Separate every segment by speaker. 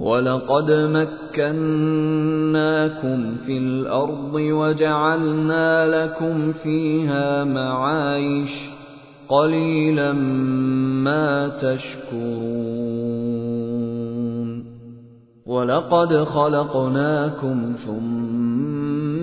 Speaker 1: ولقد مكناكم في الأرض وجعلنا لكم فيها معايش قليلا ما تشكرون ولقد خلقناكم ثم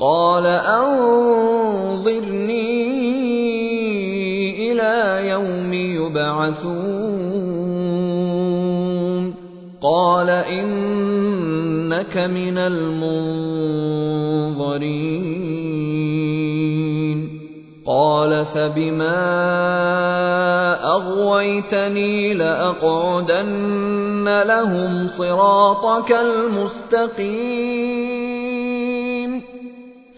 Speaker 1: قال أنظرني إلى يوم يبعثون. قال إنك من المنظرين. قال فبما أغويتني لأقعدن لهم صراطك المستقيم.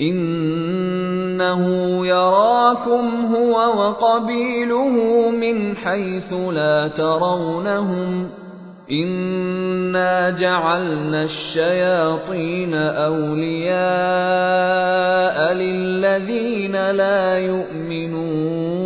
Speaker 1: إنه يراكم هو وقبيله من حيث لا ترونهم إنا جعلنا الشياطين أولياء للذين لا يؤمنون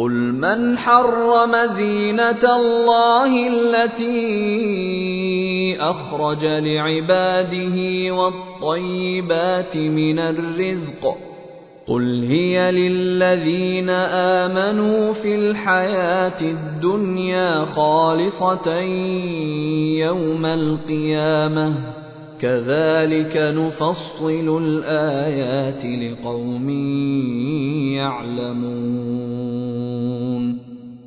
Speaker 1: قُلْ مَنْ حَرَّمَ زِينَةَ اللَّهِ الَّتِي أَخْرَجَ لِعِبَادِهِ وَالطَّيِّبَاتِ مِنَ الرِّزْقِ قُلْ هِيَ لِلَّذِينَ آمَنُوا فِي الْحَيَاةِ الدُّنْيَا خَالِصَةً يَوْمَ الْقِيَامَةِ ۗ كَذَٰلِكَ نُفَصِّلُ الْآيَاتِ لِقَوْمٍ يَعْلَمُونَ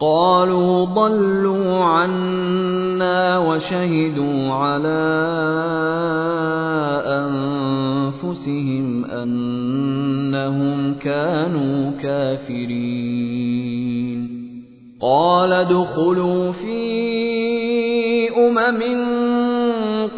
Speaker 1: قَالُوا ضَلُّوا عَنَّا وَشَهِدُوا عَلَىٰ أَنفُسِهِمْ أَنَّهُمْ كَانُوا كَافِرِينَ. قَالَ ادْخُلُوا فِي أُمَمٍ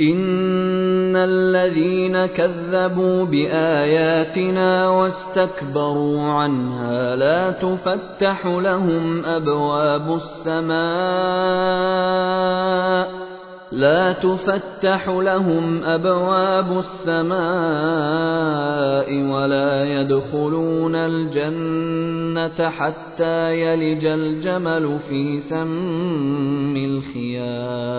Speaker 1: ان الذين كذبوا باياتنا واستكبروا عنها لا تفتح لهم ابواب السماء لا تفتح لهم ابواب السماء ولا يدخلون الجنه حتى يلج الجمل في سم الخياط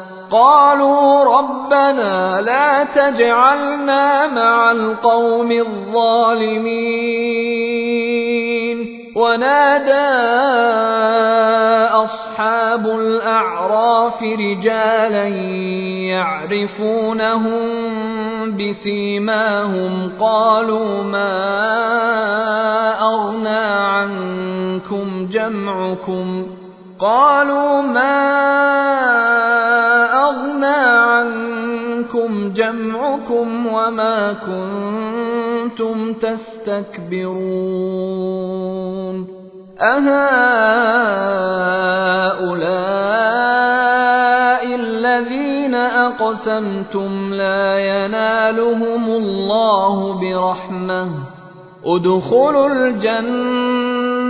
Speaker 1: قالوا ربنا لا تجعلنا مع القوم الظالمين. ونادى أصحاب الأعراف رجالا يعرفونهم بسيماهم. قالوا ما أغنى عنكم جمعكم؟ قالوا ما أغنى عنكم جمعكم وما كنتم تستكبرون أهؤلاء الذين أقسمتم لا ينالهم الله برحمة ادخلوا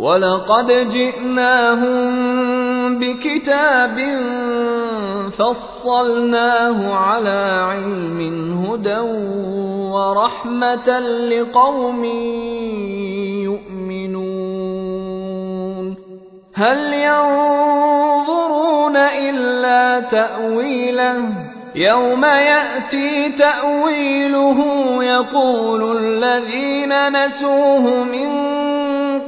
Speaker 1: ولقد جئناهم بكتاب فصلناه على علم هدى ورحمة لقوم يؤمنون هل ينظرون إلا تأويله يوم يأتي تأويله يقول الذين نسوه من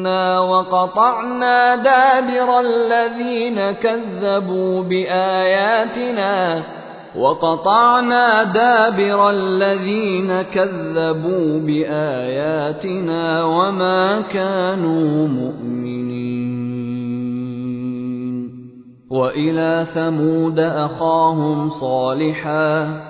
Speaker 1: منا وقطعنا دابر الذين كذبوا بآياتنا وقطعنا دابر الذين كذبوا باياتنا وما كانوا مؤمنين وإلى ثمود أخاهم صالحا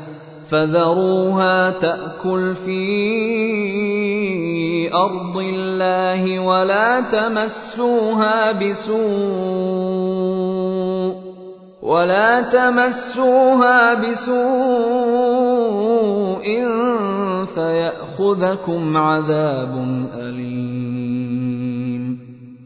Speaker 1: فذروها تأكل في أرض الله ولا تمسوها بسوء ولا تمسوها بسوء فيأخذكم عذاب أليم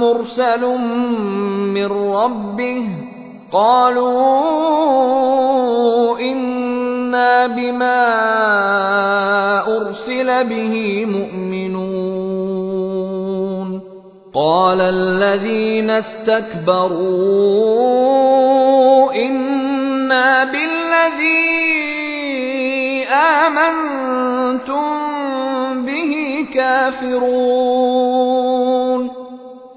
Speaker 1: مرسل من ربه قالوا أنا بما ارسل به مؤمنون قال الذين استكبروا أنا بالذي امنتم به كافرون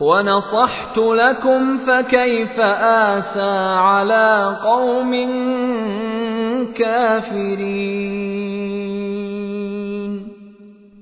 Speaker 1: ونصحت لكم فكيف آسى على قوم كافرين.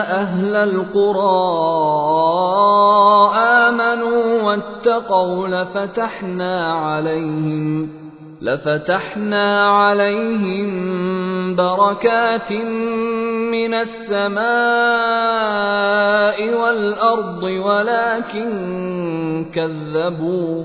Speaker 1: أهل القرى آمنوا واتقوا لفتحنا عليهم لفتحنا عليهم بركات من السماء والأرض ولكن كذبوا.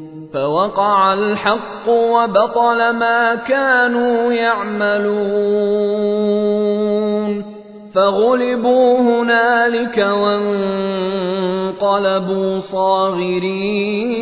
Speaker 1: فوقع الحق وبطل ما كانوا يعملون. فغلبوا هنالك وانقلبوا صاغرين.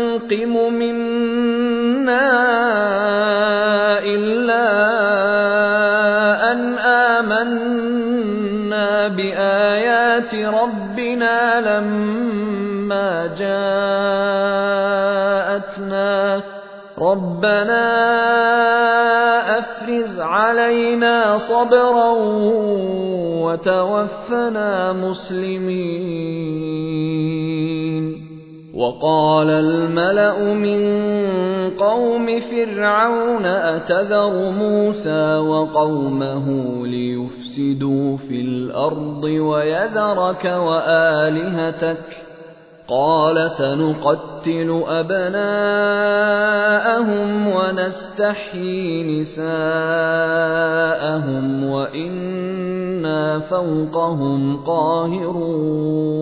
Speaker 1: تنقم منا إلا أن آمنا بآيات ربنا لما جاءتنا. ربنا أفرز علينا صبرا وتوفنا مسلمين. وقال الملأ من قوم فرعون أتذر موسى وقومه ليفسدوا في الأرض ويذرك وآلهتك قال سنقتل أبناءهم ونستحيي نساءهم وإنا فوقهم قاهرون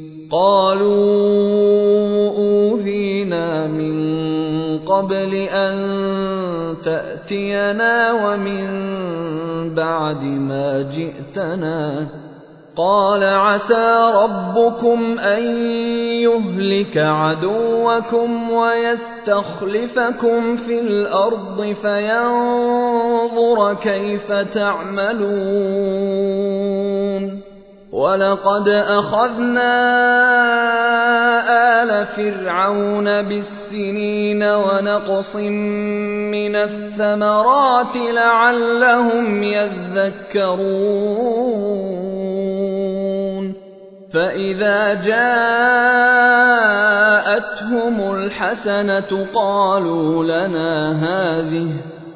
Speaker 1: قالوا اوذينا من قبل أن تأتينا ومن بعد ما جئتنا. قال عسى ربكم أن يهلك عدوكم ويستخلفكم في الأرض فينظر كيف تعملون. ولقد اخذنا ال فرعون بالسنين ونقص من الثمرات لعلهم يذكرون فاذا جاءتهم الحسنه قالوا لنا هذه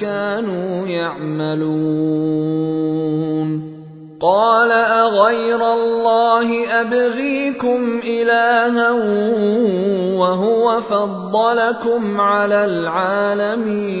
Speaker 1: كانوا يعملون. قال أغير الله أبغيكم إلها وهو فضلكم على العالمين.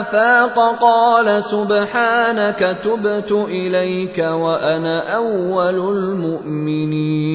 Speaker 1: افاق قال سبحانك تبت إليك وأنا أول المؤمنين.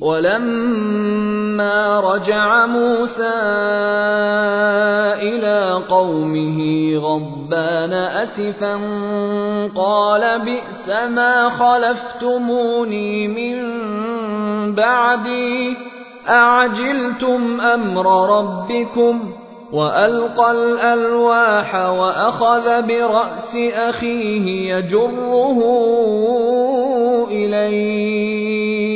Speaker 1: ولما رجع موسى إلى قومه غضبان أسفا قال بئس ما خلفتموني من بعدي أعجلتم أمر ربكم وألقى الألواح وأخذ برأس أخيه يجره إليه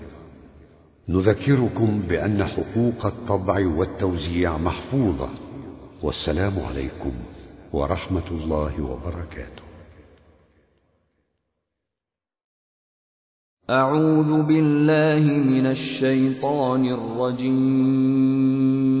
Speaker 2: نذكركم بأن حقوق الطبع والتوزيع محفوظة. والسلام عليكم ورحمة الله وبركاته.
Speaker 1: أعوذ بالله من الشيطان الرجيم.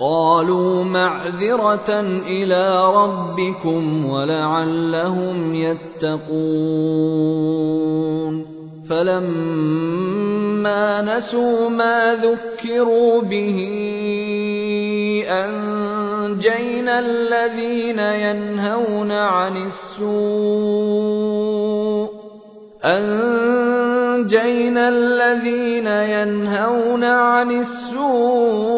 Speaker 1: قالوا معذرة إلى ربكم ولعلهم يتقون. فلما نسوا ما ذكروا به أنجينا الذين ينهون عن السوء. أنجينا الذين ينهون عن السوء.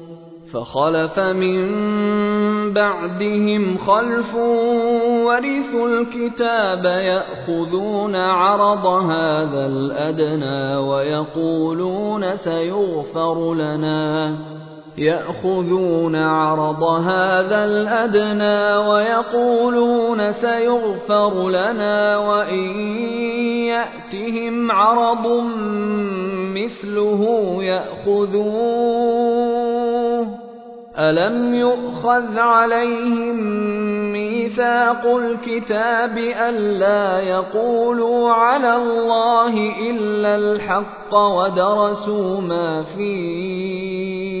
Speaker 1: فخلف من بعدهم خلف ورثوا الكتاب يأخذون عرض هذا الأدنى ويقولون سيغفر لنا. يأخذون عرض هذا الأدنى ويقولون سيغفر لنا وإن يأتهم عرض مثله يأخذوه. ألم يؤخذ عليهم ميثاق الكتاب الا يقولوا على الله إلا الحق ودرسوا ما فيه؟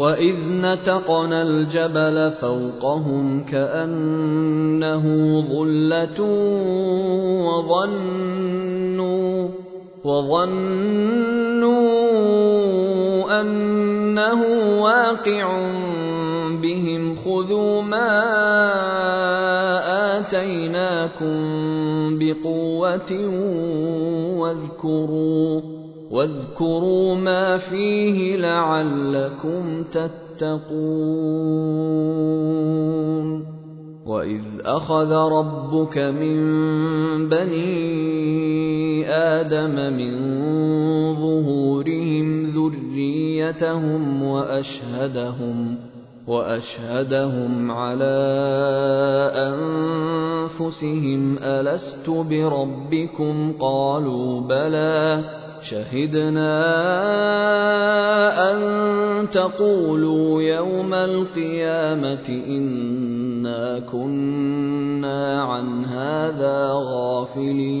Speaker 1: واذ نتقنا الجبل فوقهم كانه ظله وظنوا وظنوا أنه واقع بهم خذوا ما آتيناكم بقوة واذكروا واذكروا ما فيه لعلكم تتقون. واذ اخذ ربك من بني آدم من ظهورهم ذريتهم واشهدهم وأشهدهم على أنفسهم ألست بربكم؟ قالوا بلى. شهدنا أن تقولوا يوم القيامة إنا كنا عن هذا غافلين.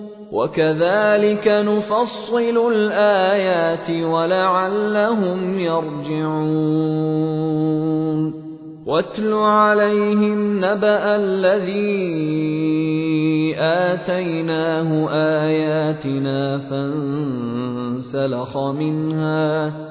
Speaker 1: وكذلك نفصل الآيات ولعلهم يرجعون. واتل عليهم نبأ الذي آتيناه آياتنا فانسلخ منها.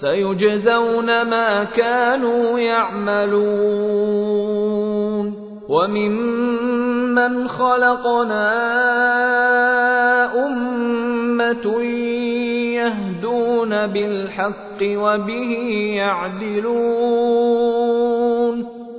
Speaker 1: سيجزون ما كانوا يعملون. وممن خلقنا أمة يهدون بالحق وبه يعدلون.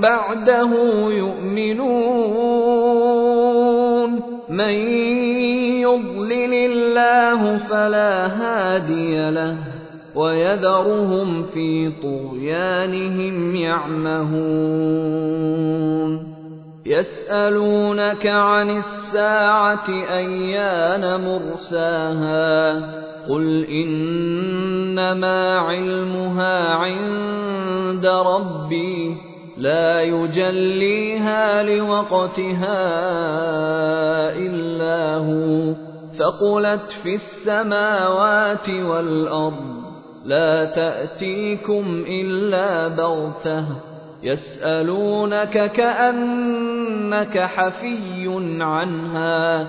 Speaker 1: بعده يؤمنون. من يضلل الله فلا هادي له ويذرهم في طغيانهم يعمهون. يسألونك عن الساعة أيان مرساها؟ قل إنما علمها عند ربي. لا يجليها لوقتها إلا هو. ثقلت في السماوات والأرض لا تأتيكم إلا بغتة. يسألونك كأنك حفي عنها.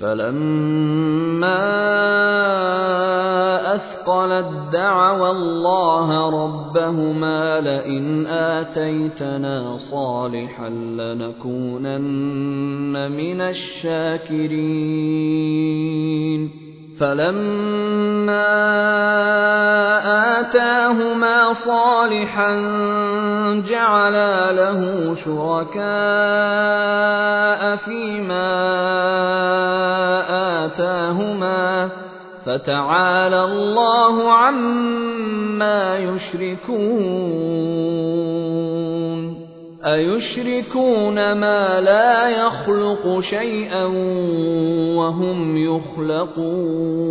Speaker 1: فلما اثقلت دعوا الله ربهما لئن اتيتنا صالحا لنكونن من الشاكرين فلما آتاهما صالحا جعلا له شركاء فيما آتاهما فتعالى الله عما يشركون. أيشركون ما لا يخلق شيئا وهم يخلقون.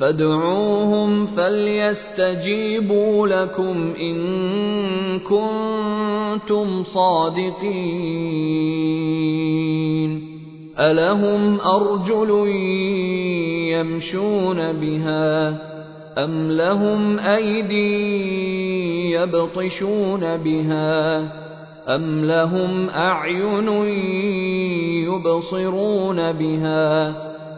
Speaker 1: فادعوهم فليستجيبوا لكم إن كنتم صادقين. ألهم أرجل يمشون بها أم لهم أيدي يبطشون بها أم لهم أعين يبصرون بها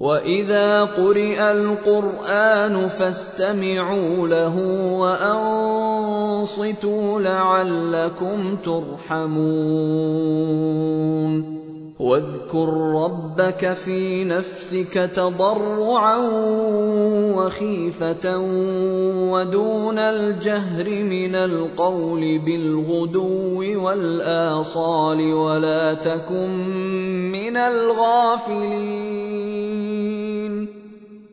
Speaker 1: واذا قرئ القران فاستمعوا له وانصتوا لعلكم ترحمون واذكر ربك في نفسك تضرعا وخيفة ودون الجهر من القول بالغدو والآصال ولا تكن من الغافلين